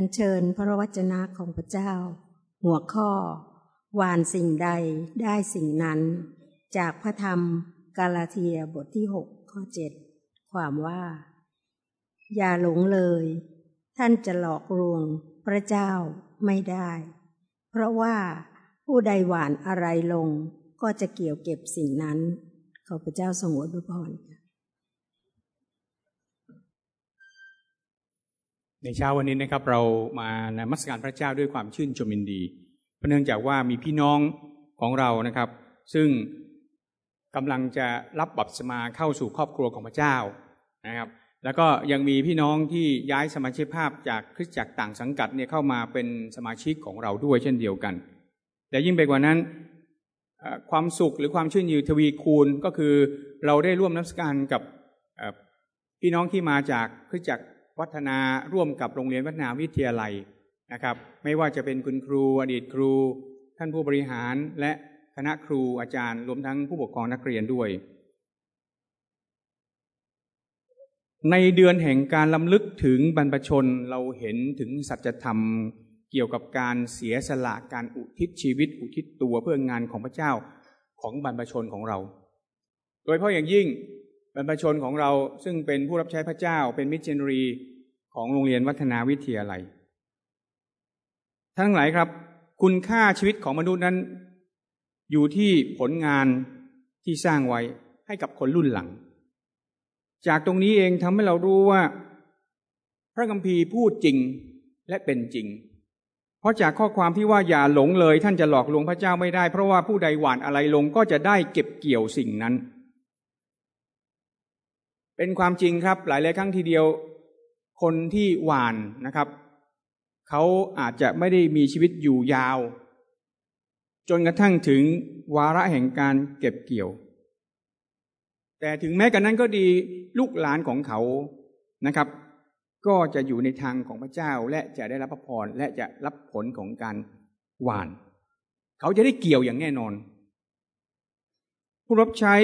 อัญเชิญพระวจนะของพระเจ้า หัวข้อวานสิ่งใดได้สิ่งนั้น จากพระธรรมกาลาเทียบทที่หกข้อเจ็ดความว่า อย่าหลงเลย ท่านจะหลอกลวงพระเจ้าไม่ได้ เพราะว่าผู้ใดหวานอะไรลงก็จะเกี่ยวเก็บสิ่งนั้น ขอพระเจ้าทรงอวยพร ในเช้าวันนี้นะครับเรามานมัสการพระเจ้าด้วยความชื่นชมยินดีเพราะเนื่องจากว่ามีพี่น้องของเรานะครับ ซึ่งกำลังจะรับบัพติศมาเข้าสู่ครอบครัวของพระเจ้านะครับ แล้วก็ยังมีพี่น้องที่ย้ายสมาชิกภาพจากคริสตจักรต่างสังกัดเนี่ยเข้ามาเป็นสมาชิกของเราด้วยเช่นเดียวกัน แต่ยิ่งไปกว่านั้นความสุขหรือความชื่นยืนทวีคูณก็คือเราได้ร่วมนักการกับพี่น้องที่มาจากคริสตจักร วัฒนาร่วมกับโรงเรียนวัฒนาวิทยาลัยนะครับ ไม่ว่าจะเป็นคุณครูอดีตครู ท่านผู้บริหารและคณะครูอาจารย์รวมทั้งผู้ปกครองนักเรียนด้วย ในเดือนแห่งการลำลึกถึงบรรพชนเราเห็นถึงสัจธรรมเกี่ยวกับการเสียสละการอุทิศชีวิตอุทิศตัวเพื่องานของพระเจ้าของบรรพชนของเรา โดยเพราะอย่างยิ่งบรรพชนของเราซึ่งเป็นผู้รับใช้พระเจ้าเป็นมิชชันนารี ของโรงเรียนวัฒนาวิทยาลัยทั้งหลายครับ คุณค่าชีวิตของมนุษย์นั้น อยู่ที่ผลงานที่สร้างไว้ให้กับคนรุ่นหลัง จากตรงนี้เองทำให้เรารู้ว่า พระคัมภีร์พูดจริงและเป็นจริง เพราะจากข้อความที่ว่าอย่าหลงเลย ท่านจะหลอกลวงพระเจ้าไม่ได้ เพราะว่าผู้ใดหวานอะไรลงก็จะได้เก็บเกี่ยวสิ่งนั้น เป็นความจริงครับ หลายหลายครั้งทีเดียว คนที่หวานนะครับ เขาอาจจะไม่ได้มีชีวิตอยู่ยาว จนกระทั่งถึงวาระแห่งการเก็บเกี่ยว แต่ถึงแม้กันนั้นก็ดีลูกหลานของเขานะครับ ก็จะอยู่ในทางของพระเจ้าและจะได้รับพระพรและจะรับผลของการหวาน เขาจะได้เกี่ยวอย่างแน่นอน ผู้รับใช้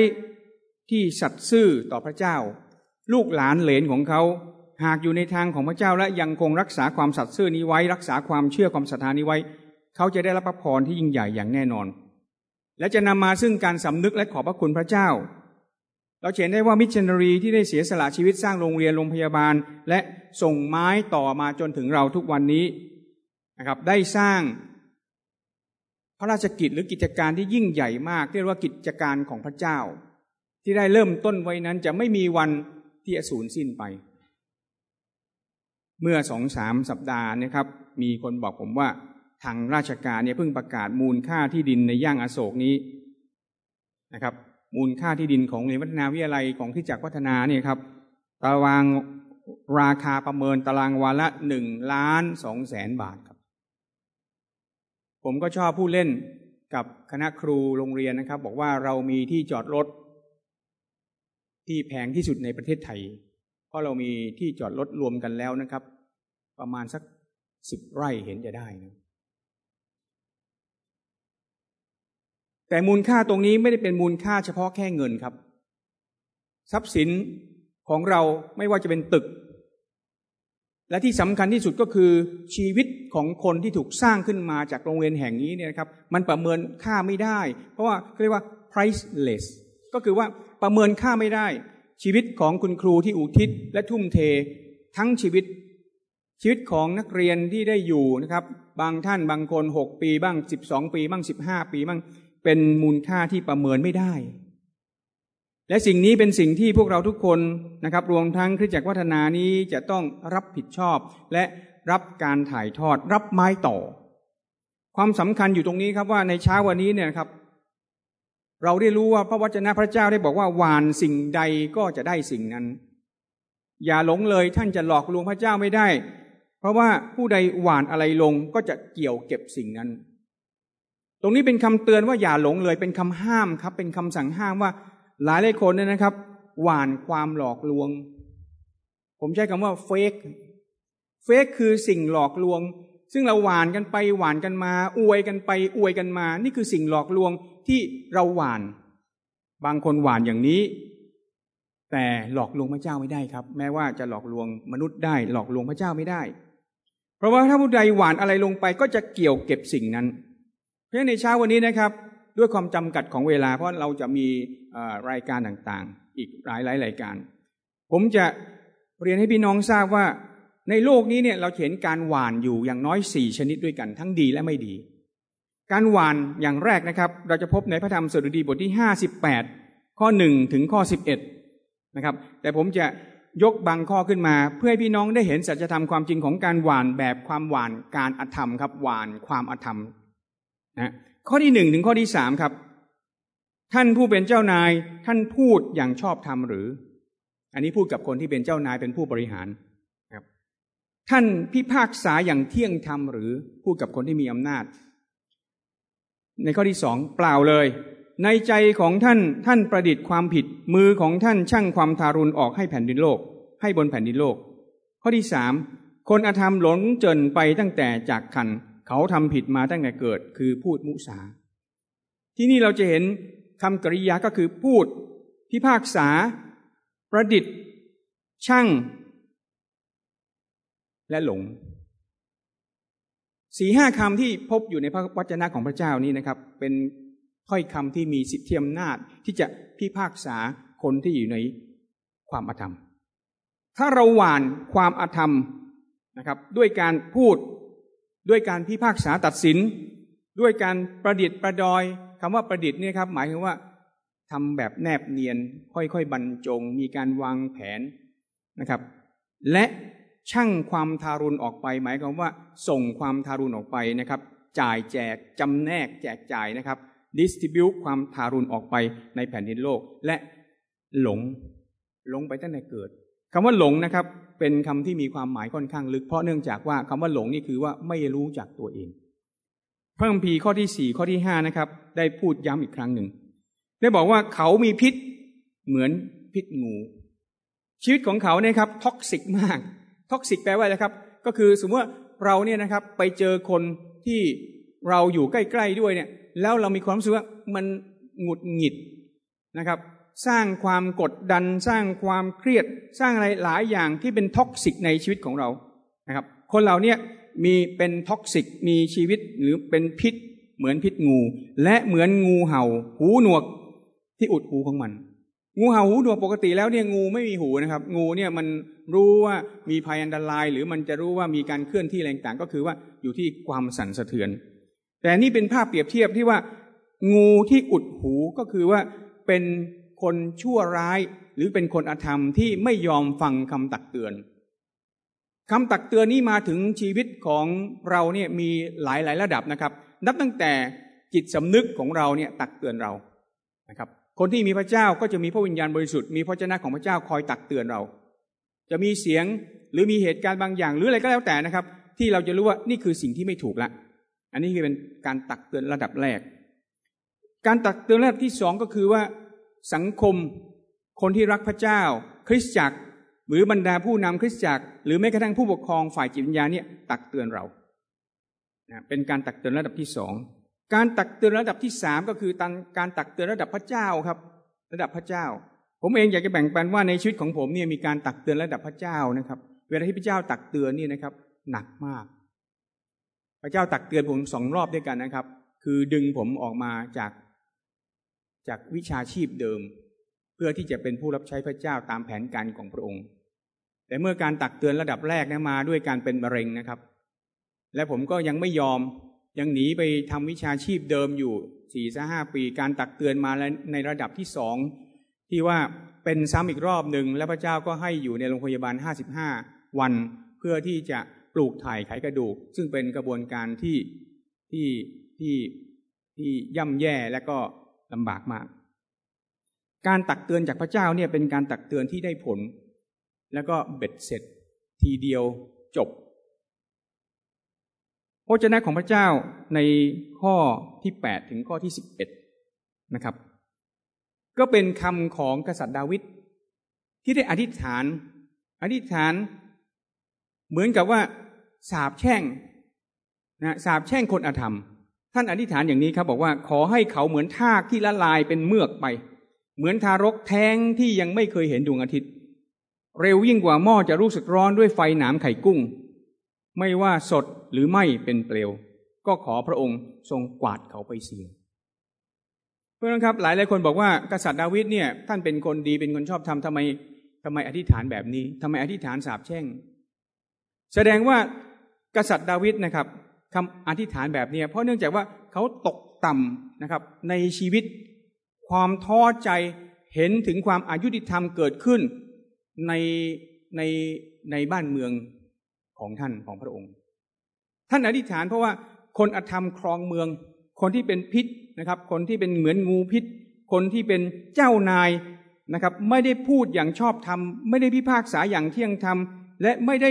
ที่สัตย์ซื่อต่อพระเจ้า ลูกหลานเหลนของเขา หากอยู่ในทางของพระเจ้าและยังคงรักษาความสัตย์ซื่อนี้ไว้ รักษาความเชื่อความศรัทธานี้ไว้ เขาจะได้รับพระพรที่ยิ่งใหญ่อย่างแน่นอน และจะนำมาซึ่งการสำนึกและขอบพระคุณพระเจ้า เราเห็นได้ว่ามิชชันนารีที่ได้เสียสละชีวิตสร้างโรงเรียนโรงพยาบาล และส่งไม้ต่อมาจนถึงเราทุกวันนี้นะครับได้สร้างพระราชกิจหรือกิจการที่ยิ่งใหญ่มากเรียกว่ากิจการของพระเจ้า ที่ได้เริ่มต้นไว้นั้นจะไม่มีวันที่จะสูญสิ้นไป เมื่อสองสามสัปดาห์นะครับ มีคนบอกผมว่าทางราชการเนี่ยเพิ่งประกาศมูลค่าที่ดินในย่างอโศกนี้นะครับ มูลค่าที่ดินของเรียนวัฒนาวิทยาลัยของที่จักรวัฒนาเนี่ยครับตารางราคาประเมินตารางวาละหนึ่งล้านสองแสนบาทครับ ผมก็ชอบผู้เล่นกับคณะครูโรงเรียนนะครับ บอกว่าเรามีที่จอดรถที่แพงที่สุดในประเทศไทย พราะเรามีที่จอดรถรวมกันแล้วนะครับ ประมาณสักสิบไร่เห็นจะได้นะแต่มูลค่าตรงนี้ไม่ได้เป็นมูลค่าเฉพาะแค่เงินครับ ทรัพย์สินของเราไม่ว่าจะเป็นตึก และที่สำคัญที่สุดก็คือชีวิตของคนที่ถูกสร้างขึ้นมาจากโรงเรียนแห่งนี้เนี่ยครับ มันประเมินค่าไม่ได้ เพราะว่าเรียกว่า priceless ก็คือว่าประเมินค่าไม่ได้ ชีวิตของคุณครูที่อุทิศและทุ่มเททั้งชีวิต ชีวิตของนักเรียนที่ได้อยู่นะครับ บางท่านบางคนหกปีบ้างสิบสองปีบ้างสิบห้าปีบ้างเป็นมูลค่าที่ประเมินไม่ได้ และสิ่งนี้เป็นสิ่งที่พวกเราทุกคนนะครับ รวมทั้งคริสตจักรวัฒนานี้จะต้องรับผิดชอบ และรับการถ่ายทอดรับไม้ต่อ ความสำคัญอยู่ตรงนี้ครับว่าในเช้าวันนี้เนี่ยครับ เราได้รู้ว่าพระวจนะพระเจ้าได้บอกว่าหวานสิ่งใดก็จะได้สิ่งนั้น อย่าหลงเลยท่านจะหลอกลวงพระเจ้าไม่ได้ เพราะว่าผู้ใดหวานอะไรลงก็จะเกี่ยวเก็บสิ่งนั้น ตรงนี้เป็นคำเตือนว่าอย่าหลงเลยเป็นคำห้ามครับ เป็นคำสั่งห้ามว่า หลายหลายคนเนี่ยนะครับ หวานความหลอกลวง ผมใช้คำว่าเฟกเฟกคือสิ่งหลอกลวง ซึ่งเราหวานกันไปหวานกันมา อวยกันไปอวยกันมา นี่คือสิ่งหลอกลวง ที่เราหวาน บางคนหวานอย่างนี้ แต่หลอกลวงพระเจ้าไม่ได้ครับ แม้ว่าจะหลอกลวงมนุษย์ได้ หลอกลวงพระเจ้าไม่ได้ เพราะว่าถ้าผู้ใดหวานอะไรลงไปก็จะเกี่ยวเก็บสิ่งนั้น เพราะในเช้าวันนี้นะครับ ด้วยความจำกัดของเวลา เพราะเราจะมีรายการต่างๆ อีกหลายหลายรายการ ผมจะเรียนให้พี่น้องทราบว่าในโลกนี้เนี่ยเราเห็นการหวานอยู่อย่างน้อยสี่ชนิดด้วยกัน ทั้งดีและไม่ดี การหวานอย่างแรกนะครับ เราจะพบในพระธรรมสดุดีบทที่ห้าสิบแปดข้อหนึ่งถึงข้อสิบเอ็ดนะครับ แต่ผมจะยกบางข้อขึ้นมา เพื่อให้พี่น้องได้เห็นสัจธรรมความจริงของการหวานแบบความหวานการอธรรมครับหวานความอธรรมนะข้อที่หนึ่งถึงข้อที่สามครับ ท่านผู้เป็นเจ้านายท่านพูดอย่างชอบธรรมหรือ อันนี้พูดกับคนที่เป็นเจ้านายเป็นผู้บริหารครับ ท่านพิพากษาอย่างเที่ยงธรรมหรือพูดกับคนที่มีอำนาจ ในข้อที่สองเปล่าเลย ในใจของท่านท่านประดิษฐ์ความผิดมือของท่านช่างความทารุณออกให้แผ่นดินโลก ให้บนแผ่นดินโลก ข้อที่สามคนอธรรมหลงเจินไปตั้งแต่จากคันเขาทำผิดมาตั้งแต่เกิดคือพูดมุสา ที่นี่เราจะเห็นคำกริยาก็คือพูด พิพากษา ประดิษฐ์ ช่าง และหลง สี่ห้าคำที่พบอยู่ในพระวจนะของพระเจ้านี้นะครับ เป็นถ้อยคำที่มีสิทธิอำนาจที่จะพิพากษาคนที่อยู่ในความอาธรรม ถ้าเราหวานความอาธรรมนะครับด้วยการพูดด้วยการพิพากษาตัดสิน ด้วยการประดิษฐ์ประดอยคำว่าประดิษฐ์เนี่ยครับหมายถึงว่าทำแบบแนบเนียนค่อยๆบรรจง มีการวางแผนนะครับ และ ช่างความทารุณออกไป หมายความว่า ส่งความทารุณออกไปนะครับ จ่ายแจกจำแนกแจกจ่ายนะครับดิสติบิวความทารุณออกไปในแผ่นดินโลก และหลงหลงไปตั้งแต่เกิดคำว่าหลงนะครับ เป็นคำที่มีความหมายค่อนข้างลึกเพราะเนื่องจากว่าคำว่าหลงนี่คือว่าไม่รู้จักตัวเอง พระคัมภีร์ข้อที่สี่ข้อที่ห้านะครับ ได้พูดย้ำอีกครั้งหนึ่ง ได้บอกว่าเขามีพิษเหมือนพิษงู ชีวิตของเขาเนี่ยครับ toxic มาก toxic แปลว่าอะไรครับ ก็คือสมมติว่าเราเนี่ยนะครับไปเจอคนที่เราอยู่ใกล้ๆด้วยเนี่ย แล้วเรามีความรู้สึกว่ามันหงุดหงิดนะครับ สร้างความกดดันสร้างความเครียดสร้างอะไรหลายอย่างที่เป็น toxic ในชีวิตของเรานะครับ คนเราเนี่ยมีเป็น toxic มีชีวิตหรือเป็นพิษเหมือนพิษงู และเหมือนงูเห่า หูหนวกที่อุดหูของมัน งูเห่าหูหนวกปกติแล้วเนี่ยงูไม่มีหูนะครับ งูเนี่ยมันรู้ว่ามีภัยอันตราย หรือมันจะรู้ว่ามีการเคลื่อนที่อะไรต่างก็คือว่าอยู่ที่ความสั่นสะเทือน แต่นี่เป็นภาพเปรียบเทียบที่ว่า งูที่อุดหูก็คือว่าเป็นคนชั่วร้าย หรือเป็นคนอธรรมที่ไม่ยอมฟังคำตักเตือนคำตักเตือนนี้มาถึงชีวิตของเราเนี่ยมีหลายหลายระดับนะครับ นับตั้งแต่จิตสำนึกของเราเนี่ยตักเตือนเรานะครับ คนที่มีพระเจ้าก็จะมีพระวิญญาณบริสุทธิ์มีพระเจ้าของพระเจ้าคอยตักเตือนเรา จะมีเสียงหรือมีเหตุการณ์บางอย่าง หรืออะไรก็แล้วแต่นะครับ ที่เราจะรู้ว่านี่คือสิ่งที่ไม่ถูกละ อันนี้คือเป็นการตักเตือนระดับแรก การตักเตือนระดับที่สองก็คือว่าสังคมคนที่รักพระเจ้า คริสตจักร หรือบรรดาผู้นำคริสตจักร หรือแม้กระทั่งผู้ปกครองฝ่ายจิตวิญญาณเนี่ยตักเตือนเราเป็นการตักเตือนระดับที่สอง การตักเตือนระดับที่สามก็คือการตักเตือนระดับพระเจ้าครับ ระดับพระเจ้า ผมเองอยากจะแบ่งปันว่าในชีวิตของผมเนี่ยมีการตักเตือนระดับพระเจ้านะครับ เวลาที่พระเจ้าตักเตือนนี่นะครับ หนักมาก พระเจ้าตักเตือนผมสองรอบด้วยกันนะครับ คือดึงผมออกมาจากจากวิชาชีพเดิม เพื่อที่จะเป็นผู้รับใช้พระเจ้าตามแผนการของพระองค์ แต่เมื่อการตักเตือนระดับแรกนะมาด้วยการเป็นมะเร็งนะครับ และผมก็ยังไม่ยอม ยังหนีไปทำวิชาชีพเดิมอยู่สี่สห้าปีการตักเตือนมาในระดับที่สองที่ว่าเป็นซ้ำอีกรอบหนึ่งและพระเจ้าก็ให้อยู่ในโรงพยาบาลห้าสิบห้าวัน เพื่อที่จะปลูกถ่ายไขกระดูก ซึ่งเป็นกระบวนการที่ที่ที่ที่ย่ำแย่และก็ลำบากมาก การตักเตือนจากพระเจ้าเนี่ยเป็นการตักเตือนที่ได้ผล แล้วก็เบ็ดเสร็จทีเดียวจบ พระเจ้าของพระเจ้าในข้อที่แปดถึงข้อที่สิบเอ็ดนะครับ ก็เป็นคำของกษัตริย์ดาวิดที่ได้อธิษฐาน อธิษฐาน เหมือนกับว่าสาบแช่งนะสาบแช่งคนอธรรม ท่านอธิษฐานอย่างนี้ครับบอกว่าขอให้เขาเหมือนทากที่ละลายเป็นเมือกไป เหมือนทารกแท้งที่ยังไม่เคยเห็นดวงอาทิตย์ เร็วยิ่งกว่าหม้อจะรู้สึกร้อนด้วยไฟหนามไข่กุ้ง ไม่ว่าสดหรือไม่เป็นเปลว ก็ขอพระองค์ทรงกวาดเขาไปเสียเพื่อนครับหลายหลายคนบอกว่ากษัตริย์ดาวิดเนี่ยท่านเป็นคนดีเป็นคนชอบทำทำไมทำไมอธิษฐานแบบนี้ทำไมอธิษฐานสาบแช่ง แสดงว่ากษัตริย์ดาวิดนะครับคำอธิษฐานแบบนี้เพราะเนื่องจากว่าเขาตกต่ำนะครับ ในชีวิตความท้อใจเห็นถึงความอายุติธรรมเกิดขึ้นในในในบ้านเมือง ของท่านของพระองค์ ท่านอธิษฐานเพราะว่าคนอธรรมครองเมือง คนที่เป็นพิษนะครับ คนที่เป็นเหมือนงูพิษ คนที่เป็นเจ้านายนะครับ ไม่ได้พูดอย่างชอบธรรม ไม่ได้พิพากษาอย่างเที่ยงธรรม และไม่ได้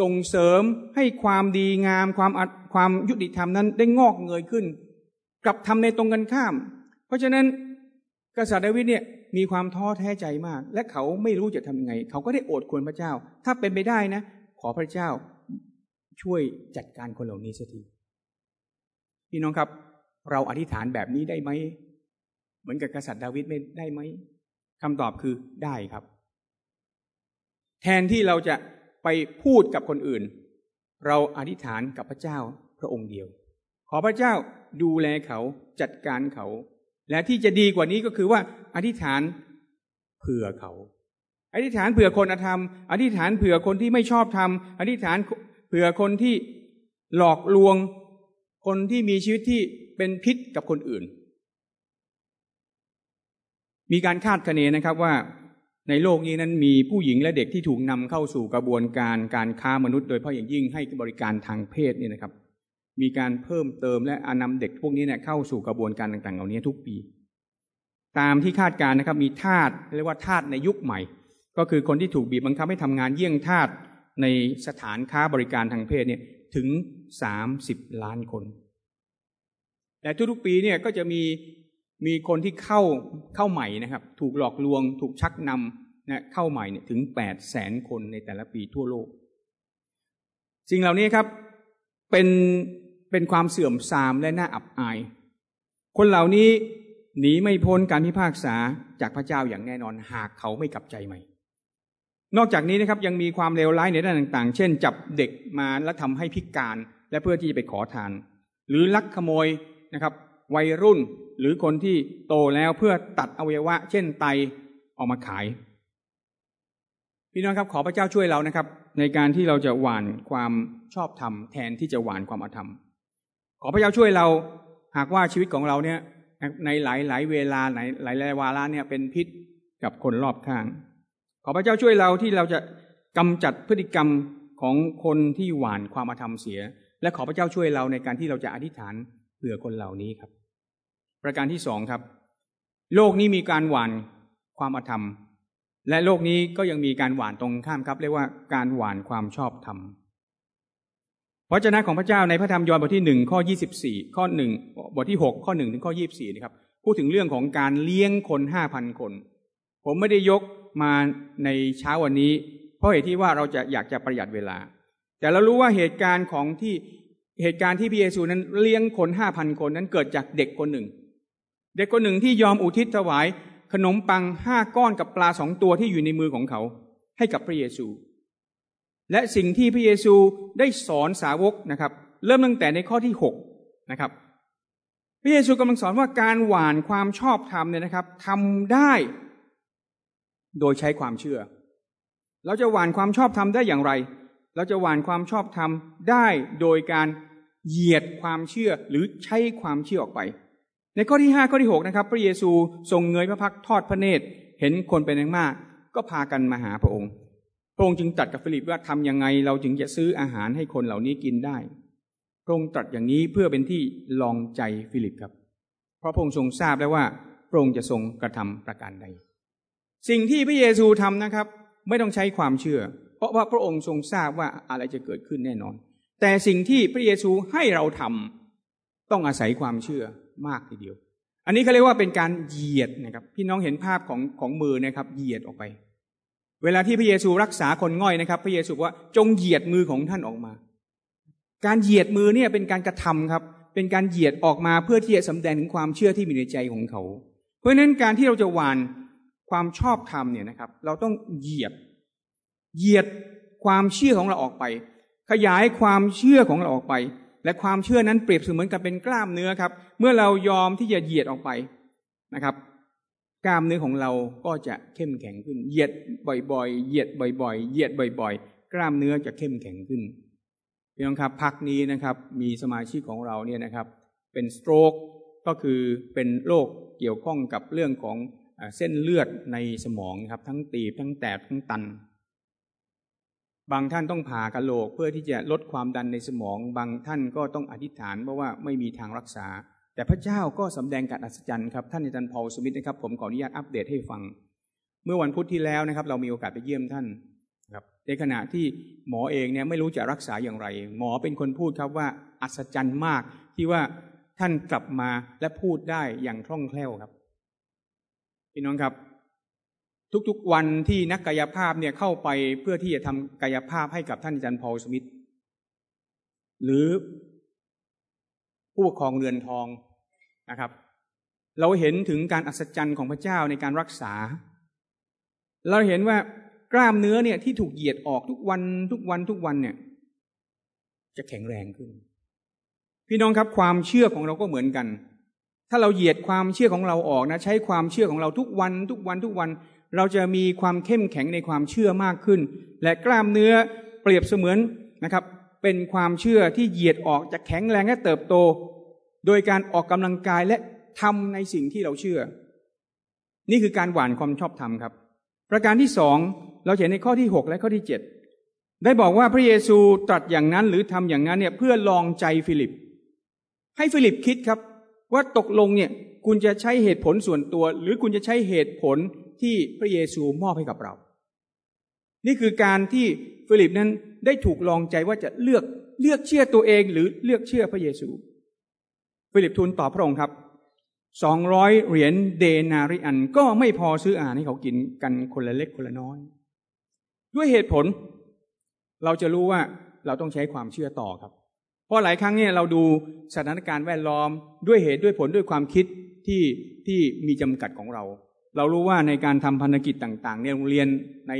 ส่งเสริมให้ความดีงามความความยุติธรรมนั้นได้งอกเงยขึ้น กลับทำในตรงกันข้าม เพราะฉะนั้นกษัตริย์ดาวิดเนี่ยมีความท้อแท้ใจมาก และเขาไม่รู้จะทำยังไง เขาก็ได้โอดควรพระเจ้า ถ้าเป็นไปได้นะ ขอพระเจ้าช่วยจัดการคนเหล่านี้สักทีพี่น้องครับ เราอธิษฐานแบบนี้ได้ไหม เหมือนกับกษัตริย์ดาวิดไม่ได้ไหมคำตอบคือได้ครับ แทนที่เราจะไปพูดกับคนอื่น เราอธิษฐานกับพระเจ้าพระองค์เดียว ขอพระเจ้าดูแลเขาจัดการเขา และที่จะดีกว่านี้ก็คือว่า อธิษฐานเผื่อเขา อธิษฐานเผื่อคนอธรรม อธิษฐานเผื่อคนที่ไม่ชอบทำอธิษฐานเผื่อคนที่หลอกลวง คนที่มีชีวิตที่เป็นพิษกับคนอื่น มีการคาดคะเนนะครับว่าในโลกนี้นั้นมีผู้หญิงและเด็กที่ถูกนำเข้าสู่กระบวนการการค้ามนุษย์ โดยเฉพาะอย่างยิ่งให้บริการทางเพศนี่นะครับ มีการเพิ่มเติมและอนำเด็กพวกนี้เนี่ยเข้าสู่กระบวนการต่างๆ เหล่านี้ทุกปี ตามที่คาดการนะครับมีทาสเรียกว่าทาสในยุคใหม่ ก็คือคนที่ถูกบีบบังคับให้ทำงานเยี่ยงทาสในสถานค้าบริการทางเพศเนี่ยถึงสามสิบล้านคนแต่ทุกๆปีเนี่ยก็จะมีมีคนที่เข้าเข้าใหม่นะครับ ถูกหลอกลวง ถูกชักนำนะเข้าใหม่เนี่ยถึงแปดแสนคนในแต่ละปีทั่วโลก สิ่งเหล่านี้ครับเป็นเป็นความเสื่อมทรามและน่าอับอาย คนเหล่านี้หนีไม่พ้นการพิพากษาจากพระเจ้าอย่างแน่นอนหากเขาไม่กลับใจใหม่ นอกจากนี้นะครับยังมีความเลวร้ายในด้านต่างๆ เช่น จับเด็กมาแล้วทำให้พิการ และเพื่อที่จะไปขอทาน หรือลักขโมยนะครับ วัยรุ่นหรือคนที่โตแล้วเพื่อตัดอวัยวะ เช่นไตออกมาขาย พี่น้องครับขอพระเจ้าช่วยเรานะครับ ในการที่เราจะหวานความชอบธรรมแทนที่จะหวานความอธรรม ขอพระเจ้าช่วยเราหากว่าชีวิตของเราเนี่ยในหลายหลายเวลาหลายหลายหลายวาระเนี่ยเป็นพิษกับคนรอบข้าง ขอพระเจ้าช่วยเราที่เราจะกำจัดพฤติกรรมของคนที่หวานความอาธรรมเสีย และขอพระเจ้าช่วยเราในการที่เราจะอธิษฐานเผื่อคนเหล่านี้ครับ ประการที่สองครับ โลกนี้มีการหวานความอาธรรม และโลกนี้ก็ยังมีการหวานตรงข้ามครับ เรียกว่าการหวานความชอบธรรมพระเจ้าของพระเจ้าในพระธรรมยอห์นบทที่หนึ่งข้อยี่สิบสี่ข้อหนึ่งบทที่หกข้อหนึ่งถึงข้อยี่บสี่นะครับพูดถึงเรื่องของการเลี้ยงคนห้าพันคน ผมไม่ได้ยกมาในเช้าวันนี้ เพราะเหตุที่ว่าเราจะอยากจะประหยัดเวลา แต่เรารู้ว่าเหตุการณ์ของที่เหตุการณ์ที่พระเยซูนั้นเลี้ยงคนห้าพันคนนั้นเกิดจากเด็กคนหนึ่ง เด็กคนหนึ่งที่ยอมอุทิศถวาย ขนมปังห้าก้อนกับปลาสองตัวที่อยู่ในมือของเขา ให้กับพระเยซู และสิ่งที่พระเยซูได้สอนสาวกนะครับ เริ่มตั้งแต่ในข้อที่หกนะครับพระเยซูกำลังสอนว่าการหวานความชอบธรรมเนี่ยนะครับทำได้ โดยใช้ความเชื่อ เราจะหวานความชอบธรรมได้อย่างไร เราจะหวานความชอบธรรมได้โดยการเหยียดความเชื่อหรือใช้ความเชื่อออกไป ในข้อที่ห้าข้อที่หกนะครับ พระเยซูทรงเงยพระพักทอดพระเนตร เห็นคนเป็นอย่างมาก ก็พากันมาหาพระองค์ พระองค์จึงตรัสกับฟิลิปว่าทำยังไง เราจึงจะซื้ออาหารให้คนเหล่านี้กินได้ พระองค์ตรัสอย่างนี้เพื่อเป็นที่ลองใจฟิลิปครับ เพราะพระองค์ทรงทราบแล้วว่าพระองค์จะทรงกระทำประการใด สิ่งที่พระเยซูทำนะครับ ไม่ต้องใช้ความเชื่อ เพราะว่าพระองค์ทรงทราบว่าอะไรจะเกิดขึ้นแน่นอน แต่สิ่งที่พระเยซูให้เราทำต้องอาศัยความเชื่อมากทีเดียว อันนี้เขาเรียกว่าเป็นการเหยียดนะครับ พี่น้องเห็นภาพของของมือนะครับ เหยียดออกไป เวลาที่พระเยซูรักษาคนง่อยนะครับ พระเยซูว่าจงเหยียดมือของท่านออกมา การเหยียดมือเนี่ยเป็นการกระทำครับ เป็นการเหยียดออกมาเพื่อที่จะสำแดงถึงความเชื่อที่มีในใจของเขา เพราะฉะนั้นการที่เราจะหวาน ความชอบธรรมเนี่ยนะครับ เราต้องเหยียดเหยียดความเชื่อของเราออกไป ขยายความเชื่อของเราออกไป และความเชื่อนั้นเปรียบเสมือนกับเป็นกล้ามเนื้อครับ เมื่อเรายอมที่จะเหยียดออกไปนะครับ กล้ามเนื้อของเราก็จะเข้มแข็งขึ้น เหยียดบ่อยๆ เหยียดบ่อย ๆ เหยียดบ่อย ๆ กล้ามเนื้อจะเข้มแข็งขึ้นพี่น้องครับพักนี้นะครับ มีสมาชิกของเราเนี่ยนะครับ เป็นสโตรกก็คือเป็นโรคเกี่ยวข้องกับเรื่องของ เส้นเลือดในสมองครับ ทั้งตีบทั้งแตกทั้งตัน บางท่านต้องผ่ากะโหลกเพื่อที่จะลดความดันในสมอง บางท่านก็ต้องอธิษฐานเพราะว่าไม่มีทางรักษา แต่พระเจ้าก็สำแดงการอัศจรรย์ครับท่านอาจารย์พอลสมิธนะครับผมขออนุญาตอัปเดตให้ฟัง เมื่อวันพุธที่แล้วนะครับ เรามีโอกาสไปเยี่ยมท่านครับในขณะที่หมอเองเนี่ยไม่รู้จะรักษาอย่างไร หมอเป็นคนพูดครับว่าอัศจรรย์มากที่ว่าท่านกลับมาและพูดได้อย่างคล่องแคล่วครับ พี่น้องครับ ทุกๆวันที่นักกายภาพเนี่ยเข้าไปเพื่อที่จะทำกายภาพให้กับท่านอาจารย์พอลสมิธหรือผู้ปกครองเรือนทองนะครับ เราเห็นถึงการอัศจรรย์ของพระเจ้าในการรักษา เราเห็นว่ากล้ามเนื้อเนี่ยที่ถูกเหยียดออกทุกวันทุกวันทุกวันเนี่ย จะแข็งแรงขึ้น พี่น้องครับความเชื่อของเราก็เหมือนกัน ถ้าเราเหยียดความเชื่อของเราออกนะ ใช้ความเชื่อของเราทุกวันทุกวันทุกวัน เราจะมีความเข้มแข็งในความเชื่อมากขึ้น และกล้ามเนื้อเปรียบเสมือนนะครับ เป็นความเชื่อที่เหยียดออกจะแข็งแรงและเติบโต โดยการออกกำลังกายและทำในสิ่งที่เราเชื่อ นี่คือการหว่านความชอบธรรมครับ ประการที่สองเราเห็นในข้อที่หกและข้อที่เจ็ดได้บอกว่าพระเยซูตรัสอย่างนั้นหรือทำอย่างนั้นเนี่ยเพื่อลองใจฟิลิป ให้ฟิลิปคิดครับ ว่าตกลงเนี่ยคุณจะใช้เหตุผลส่วนตัว หรือคุณจะใช้เหตุผลที่พระเยซูมอบให้กับเรา นี่คือการที่ฟิลิปนั้นได้ถูกลองใจว่าจะเลือกเลือกเชื่อตัวเองหรือเลือกเชื่อพระเยซู ฟิลิปทูลตอบพระองค์ครับสองร้อยเหรียญเดนาริอันก็ไม่พอซื้ออาหารให้เขากินกันคนละเล็กคนละน้อย ด้วยเหตุผล เราจะรู้ว่าเราต้องใช้ความเชื่อต่อครับ เพราะหลายครั้งเนี่ยเราดูสถานการณ์แวดล้อมด้วยเหตุด้วยผลด้วยความคิดที่ที่มีจำกัดของเรา เรารู้ว่าในการทำพันธกิจต่างๆในโรงเรียนใน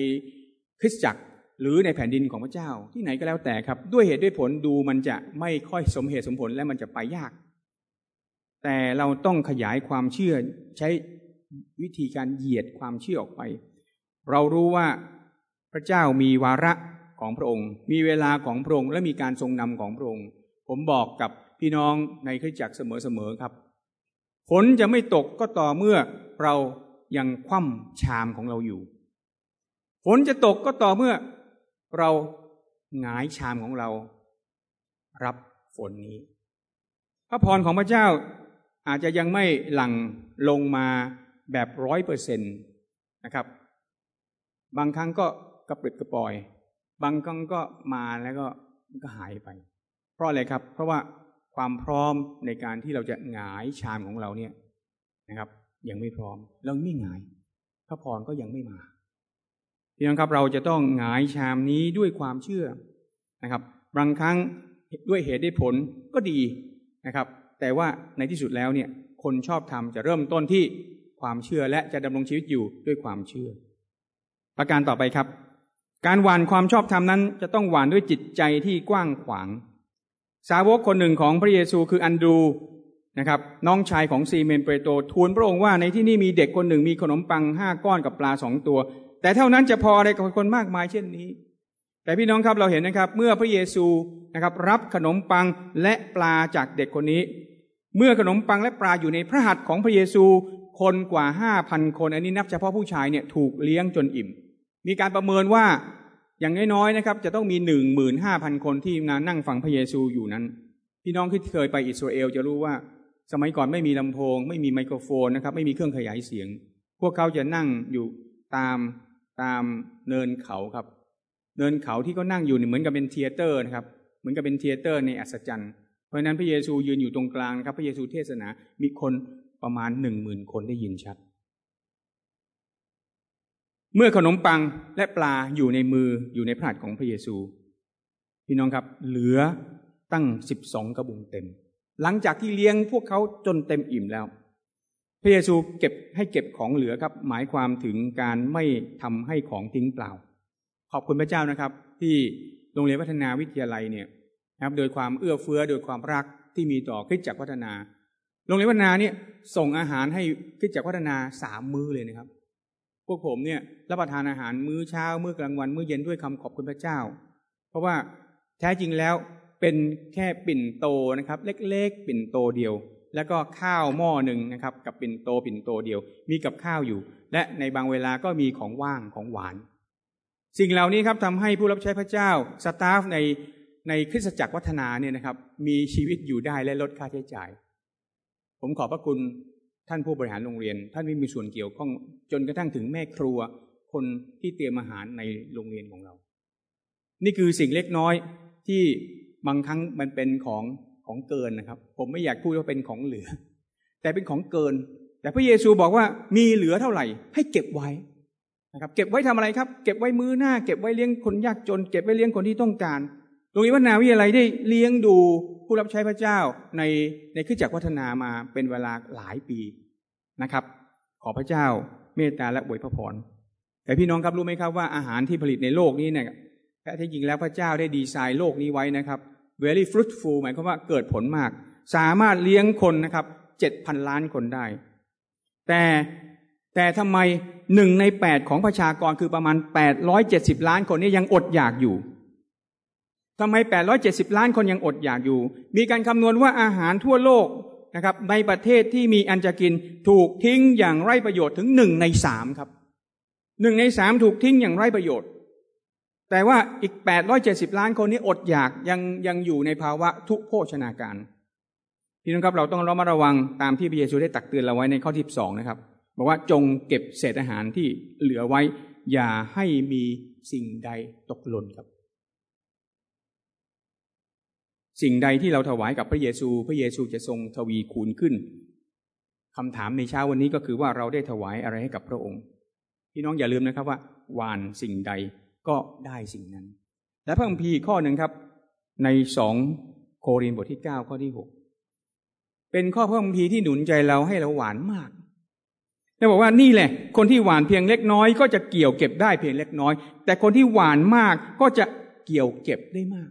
คริสตจักรหรือในแผ่นดินของพระเจ้าที่ไหนก็แล้วแต่ครับ ด้วยเหตุด้วยผลดูมันจะไม่ค่อยสมเหตุสมผลและมันจะไปยาก แต่เราต้องขยายความเชื่อใช้วิธีการเหยียดความเชื่อออกไป เรารู้ว่าพระเจ้ามีวาระของพระองค์ มีเวลาของพระองค์และมีการทรงนำของพระองค์ ผมบอกกับพี่น้องในคริสตจักรเสมอๆครับ ฝนจะไม่ตกก็ต่อเมื่อเรายังคว่ำชามของเราอยู่ ฝนจะตกก็ต่อเมื่อเราหงายชามของเรา รับฝนนี้ พระพรของพระเจ้าอาจจะยังไม่หลั่งลงมาแบบร้อยเปอร์เซ็นตนะครับ บางครั้งก็กระปริดกระปอย บางครั้งก็มาแล้วก็ก็หายไป ราะอะไรครับ เพราะว่าความพร้อมในการที่เราจะหงายชามของเราเนี่ยนะครับ ยังไม่พร้อมเราไม่หงาย พระพรก็ยังไม่มาพี่น้องครับเราจะต้องหงายชามนี้ด้วยความเชื่อนะครับบางครั้งด้วยเหตุได้ผลก็ดีนะครับ แต่ว่าในที่สุดแล้วเนี่ยคนชอบทำจะเริ่มต้นที่ความเชื่อและจะดำรงชีวิตอยู่ด้วยความเชื่อ ประการต่อไปครับ การหวานความชอบธรรมนั้น จะต้องหวานด้วยจิตใจที่กว้างขวาง สาวกคนหนึ่งของพระเยซูคืออันดูนะครับน้องชายของซีเมนเปโตรทูลพระองค์ว่าในที่นี่มีเด็กคนหนึ่งมีขนมปังห้าก้อนกับปลาสองตัว แต่เท่านั้นจะพออะไรกับคนมากมายเช่นนี้ แต่พี่น้องครับเราเห็นนะครับ เมื่อพระเยซูนะครับ รับขนมปังและปลาจากเด็กคนนี้ เมื่อขนมปังและปลาอยู่ในพระหัตถ์ของพระเยซูคนกว่าห้าพันคน อันนี้นับเฉพาะผู้ชายเนี่ยถูกเลี้ยงจนอิ่ม มีการประเมินว่า อย่างน้อยๆนะครับ จะต้องมีหนึ่งหมื่นห้าพันคนที่งานั่งฟังพระเยซูอยู่นั้น พี่น้องที่เคยไปอิสราเอลจะรู้ว่า สมัยก่อนไม่มีลำโพง ไม่มีไมโครโฟนนะครับ ไม่มีเครื่องขยายเสียง พวกเขาจะนั่งอยู่ตามตามเนินเขาครับ เนินเขาที่เขานั่งอยู่เหมือนกับเป็น theater นะครับ เหมือนกับเป็น theater ในอัศจรรย์เพราะนั้นพระเยซูยืนอยู่ตรงกลางครับ พระเยซูเทศนา มีคนประมาณหนึ่งหมื่นคนได้ยินชัด เมื่อขนมปังและปลาอยู่ในมืออยู่ในพระหัตถ์ของพระเยซู พี่น้องครับ เหลือตั้งสิบสองกระบุงเต็ม หลังจากที่เลี้ยงพวกเขาจนเต็มอิ่มแล้ว พระเยซูเก็บให้เก็บของเหลือครับ หมายความถึงการไม่ทำให้ของทิ้งเปล่า ขอบคุณพระเจ้านะครับ ที่โรงเรียนพัฒนาวิทยาลัยเนี่ยนะครับโดยความเอื้อเฟื้อโดยความรักที่มีต่อคิดจักพัฒนา โรงเรียนพัฒนาเนี่ยส่งอาหารให้คิดจักพัฒนาสามมื้อเลยนะครับ วกผมเนี่ยรับประทานอาหารมื้อเช้า มื้อกลางวัน มื้อเย็นด้วยคำขอบคุณพระเจ้า เพราะว่าแท้จริงแล้วเป็นแค่ปิ่นโตนะครับ เล็กๆ ปิ่นโตเดียว แล้วก็ข้าวหม้อหนึ่งนะครับ กับปิ่นโตปิ่นโตเดียว มีกับข้าวอยู่ และในบางเวลาก็มีของว่างของหวาน สิ่งเหล่านี้ครับทำให้ผู้รับใช้พระเจ้าสตาฟในในคริสตจักรวัฒนาเนี่ยนะครับ มีชีวิตอยู่ได้และลดค่าใช้จ่าย ผมขอบพระคุณ ท่านผู้บริหารโรงเรียน ท่านไม่มีส่วนเกี่ยวข้องจนกระทั่งถึงแม่ครัว คนที่เตรียมอาหารในโรงเรียนของเรา นี่คือสิ่งเล็กน้อยที่บางครั้งมันเป็นของของเกินนะครับ ผมไม่อยากพูดว่าเป็นของเหลือ แต่เป็นของเกิน แต่พระเยซูบอกว่ามีเหลือเท่าไหร่ ให้เก็บไว้นะครับ เก็บไว้ทำอะไรครับ เก็บไว้มือหน้า เก็บไว้เลี้ยงคนยากจน เก็บไว้เลี้ยงคนที่ต้องการ โรงเรียนวัฒนาวิทยาลัยได้เลี้ยงดูผู้รับใช้พระเจ้าในในขึ้นจากวัฒนามาเป็นเวลาหลายปีนะครับ ขอพระเจ้าเมตตาและอวยพระพรแต่พี่น้องครับรู้ไหมครับว่าอาหารที่ผลิตในโลกนี้เนี่ยแท้จริงแล้วพระเจ้าได้ดีไซน์โลกนี้ไว้นะครับ very fruitful หมายความว่าเกิดผลมาก สามารถเลี้ยงคนนะครับเจ็ดพันล้านคนได้ แต่แต่ทำไมหนึ่งในแปดของประชากรคือประมาณแปดร้อยเจ็ดสิบล้านคนนี้ยังอดอยากอยู่ ทำไม 870 ล้านคนยังอดอยากอยู่ มีการคำนวณว่าอาหารทั่วโลกนะครับ ในประเทศที่มีอันจะกินถูกทิ้งอย่างไร้ประโยชน์ถึงหนึ่งในสามครับหนึ่งในสามถูกทิ้งอย่างไร้ประโยชน์ แต่ว่าอีก 870 ล้านคนนี้อดอยากยังยังอยู่ในภาวะทุกโภชนาการพี่น้องครับเราต้องระมัดระวังตามที่พระเยซูได้ตักเตือนเราไว้ในข้อที่สองนะครับบอกว่าจงเก็บเศษอาหารที่เหลือไว้ อย่าให้มีสิ่งใดตกหล่นครับ สิ่งใดที่เราถวายกับพระเยซู พระเยซูจะทรงทวีคูณขึ้นคำถามในเช้าวันนี้ก็คือว่าเราได้ถวายอะไรให้กับพระองค์ พี่น้องอย่าลืมนะครับว่า หวานสิ่งใดก็ได้สิ่งนั้น และพระคัมภีร์ข้อหนึ่งครับ ในสองโครินบทที่เก้าข้อที่หกเป็นข้อพระคัมภีร์ที่หนุนใจเราให้เราหวานมากแล้วบอกว่านี่แหละ คนที่หวานเพียงเล็กน้อย ก็จะเกี่ยวเก็บได้เพียงเล็กน้อย แต่คนที่หวานมากก็จะเกี่ยวเก็บได้มาก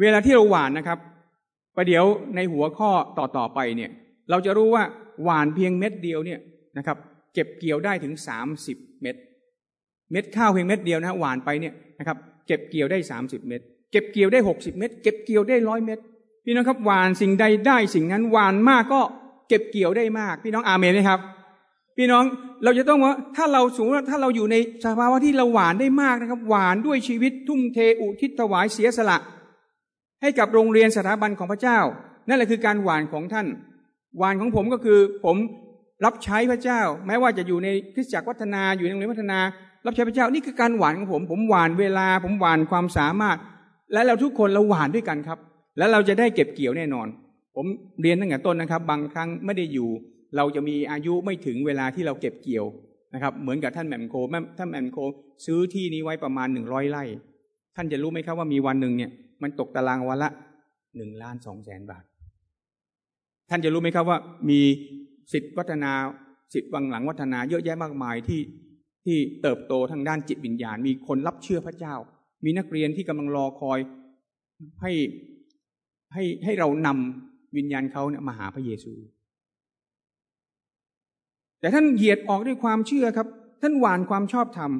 เวลาที่เราหวานนะครับประเดี๋ยวในหัวข้อต่อต่อไปเนี่ย เราจะรู้ว่าหวานเพียงเม็ดเดียวเนี่ยนะครับ เก็บเกี่ยวได้ถึงสามสิบเม็ดเม็ดข้าวเพียงเม็ดเดียวนะหวานไปเนี่ยนะครับเก็บเกี่ยวได้สามสิบเม็ดเก็บเกี่ยวได้หกสิบเม็ดเก็บเกี่ยวได้ร้อยเม็ดพี่น้องครับหวานสิ่งใดได้สิ่งนั้นหวานมากก็เก็บเกี่ยวได้มาก พี่น้องอาเมนไหมครับ พี่น้องเราจะต้องว่าถ้าเราสูงถ้าเราอยู่ในสภาวะที่เราหวานได้มากนะครับ หวานด้วยชีวิตทุ่มเทอุทิศถวายเสียสละ ให้กับโรงเรียนสถาบันของพระเจ้า นั่นแหละคือการหวานของท่าน หวานของผมก็คือผมรับใช้พระเจ้า แม้ว่าจะอยู่ในคริสตจักรวัฒนาอยู่ในโรงเรียนพัฒนา รับใช้พระเจ้านี่คือการหวานของผม ผมหวานเวลา ผมหวานความสามารถ และเราทุกคนเราหวานด้วยกันครับ แล้วเราจะได้เก็บเกี่ยวแน่นอน ผมเรียนตั้งแต่ต้นนะครับ บางครั้งไม่ได้อยู่ เราจะมีอายุไม่ถึงเวลาที่เราเก็บเกี่ยวนะครับ เหมือนกับท่านแหม่มโคท่านแหม่มโค ซื้อที่นี้ไว้ประมาณหนึ่งร้อยไร่ ท่านจะรู้ไหมครับว่ามีวันหนึ่งเนี่ย มันตกตารางวันละหนึ่งล้านสองแสนบาท ท่านจะรู้ไหมครับว่ามีสิทธิวัฒนาสิทธิวังหลังวัฒนาเยอะแยะมากมายที่ที่เติบโตทางด้านจิตวิญญาณ มีคนรับเชื่อพระเจ้า มีนักเรียนที่กำลังรอคอยให้ให้ให้เรานำวิญญาณเขาเนี่ยมาหาพระเยซู แต่ท่านเหยียดออกด้วยความเชื่อครับ ท่านหวานความชอบธรรม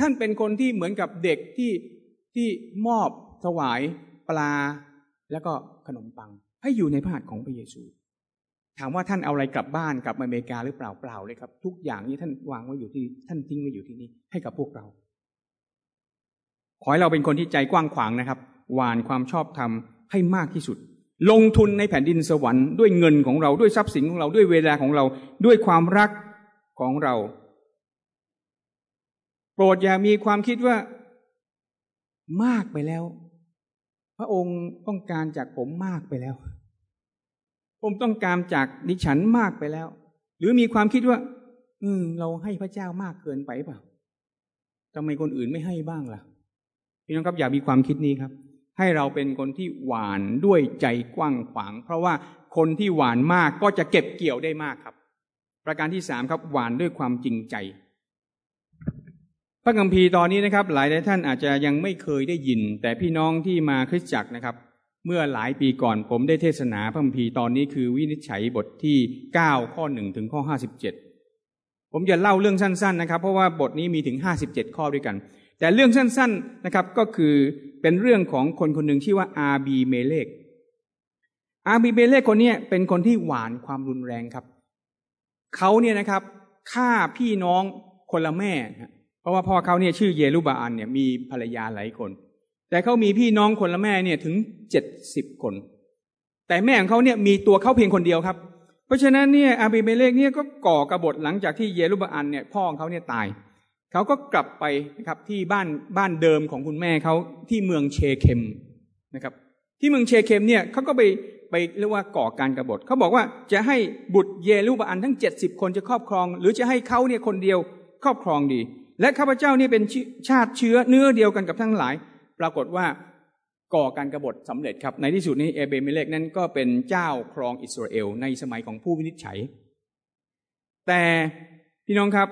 ท่านเป็นคนที่เหมือนกับเด็กที่ที่มอบ ถวายปลาแล้วก็ขนมปัง ให้อยู่ในพระหัตถ์ของพระเยซู ถามว่าท่านเอาอะไรกลับบ้านกลับอเมริกาหรือเปล่าเปล่าเลยครับ ทุกอย่างนี้ท่านวางไว้อยู่ที่ท่านทิ้งไว้อยู่ที่นี่ให้กับพวกเรา ขอให้เราเป็นคนที่ใจกว้างขวางนะครับหวานความชอบธรรมให้มากที่สุด ลงทุนในแผ่นดินสวรรค์ด้วยเงินของเราด้วยทรัพย์สินของเราด้วยเวลาของเราด้วยความรักของเรา โปรดอย่ามีความคิดว่ามากไปแล้ว ระองค์ต้องการจากผมมากไปแล้ว ผมต้องการจากดิฉันมากไปแล้ว หรือมีความคิดว่า อืม เราให้พระเจ้ามากเกินไปเปล่าทำไมคนอื่นไม่ให้บ้างล่ะพี่น้องครับอย่ามีความคิดนี้ครับ ให้เราเป็นคนที่หวานด้วยใจกว้างขวาง เพราะว่าคนที่หวานมากก็จะเก็บเกี่ยวได้มากครับ ประการที่สามครับ หวานด้วยความจริงใจ พระคัมภีร์ตอนนี้นะครับ หลายหลายท่านอาจจะยังไม่เคยได้ยิน แต่พี่น้องที่มาคริสตจักรนะครับ เมื่อหลายปีก่อนผมได้เทศนาพระคัมภีร์ตอนนี้คือวินิจฉัยบทที่ 9 ข้อ 1 ถึงข้อ 57 ผมจะเล่าเรื่องสั้น ๆนะครับ เพราะว่าบทนี้มีถึง 57 ข้อด้วยกัน แต่เรื่องสั้นๆนะครับก็คือเป็นเรื่องของคนคนหนึ่งชื่อว่าอาบีเมเลกอาบีเมเลกคนนี้เป็นคนที่หวานความรุนแรงครับเขาเนี่ยนะครับฆ่าพี่น้องคนละแม่ เพราะว่าพ่อเขาเนี่ยชื่อเยรูบาอันเนี่ยมีภรรยาหลายคน แต่เขามีพี่น้องคนละแม่เนี่ยถึงเจ็ดสิบคน แต่แม่ของเขาเนี่ยมีตัวเขาเพียงคนเดียวครับ เพราะฉะนั้นเนี่ยอาบิเมเลกเนี่ยก็ก่อกระบฏหลังจากที่เยรูบาอันเนี่ยพ่อของเขาเนี่ยตายเขาก็กลับไปนะครับที่บ้านบ้านเดิมของคุณแม่เขาที่เมืองเชเคมนะครับที่เมืองเชเคมเนี่ยเขาก็ไปไปเรียกว่าก่อการกรบฏเขาบอกว่าจะให้บุตรเยรูบาอันทั้งเจ็ดสิบคนจะครอบครอง หรือจะให้เขาเนี่ยคนเดียวครอบครองดี และข้าพเจ้านี่เป็นชาติเชื้อเนื้อเดียวกันกับทั้งหลาย ปรากฏว่าก่อการกรบฏสำเร็จครับในที่สุดนี้เอเบเมเลกนั้นก็เป็นเจ้าครองอิสราเอลในสมัยของผู้วินิจฉัย แต่พี่น้องครับ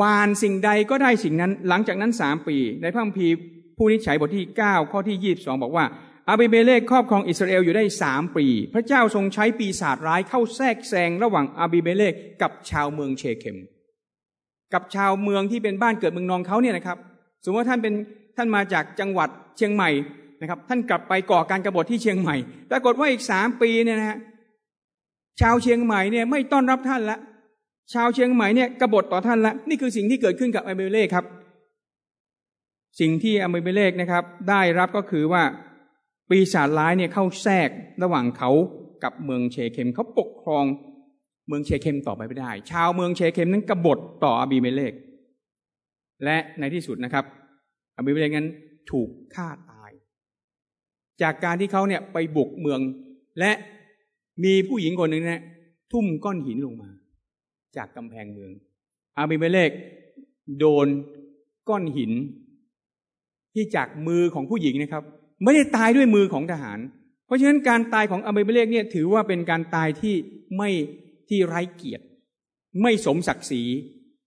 วานสิ่งใดก็ได้สิ่งนั้น หลังจากนั้นสามปี ในพระคัมภีร์ผู้วินิจฉัยบทที่เก้าข้อที่ยี่บสองบอกว่าอาเบเมเลกครอบครองอิสราเอลอยู่ได้สามปี พระเจ้าทรงใช้ปีศาจร้ายเข้าแทรกแซงระหว่างอาบิเมเลกกับชาวเมืองเชเคม กับชาวเมืองที่เป็นบ้านเกิดเมืองนองเขาเนี่ยนะครับ สมมติว่าท่านเป็นท่านมาจากจังหวัดเชียงใหม่นะครับ ท่านกลับไปก่อการกรบฏที่เชียงใหม่ปรากฏว่าอีกสามปีเนี่ยนะฮะชาวเชียงใหม่เนี่ยไม่ต้อนรับท่านละ ชาวเชียงใหม่เนี่ยกบฏต่อท่านละ นี่คือสิ่งที่เกิดขึ้นกับอเมเบเล่ครับ สิ่งที่อเมเล่นะครับ ได้รับก็คือว่าปีศาจร้ายเนี่ยเข้าแทรกระหว่างเขากับเมืองเชเคมเขาปกครอง เมืองเชเคมต่อไปไม่ได้ ชาวเมืองเชเคมนั้นกบฏต่ออบีเมเลก และในที่สุดนะครับอบีเมเลกนั้นถูกฆ่าตาย จากการที่เขาเนี่ยไปบุกเมือง และมีผู้หญิงคนหนึ่งเนี่ยทุ่มก้อนหินลงมา จากกำแพงเมือง อาบิเมเลกโดนก้อนหิน ที่จากมือของผู้หญิงนะครับ ไม่ได้ตายด้วยมือของทหาร เพราะฉะนั้นการตายของอาบิเมเลกเนี่ยถือว่าเป็นการตายที่ไม่ ที่ไร้เกียรติ ไม่สมศักดิ์ศรี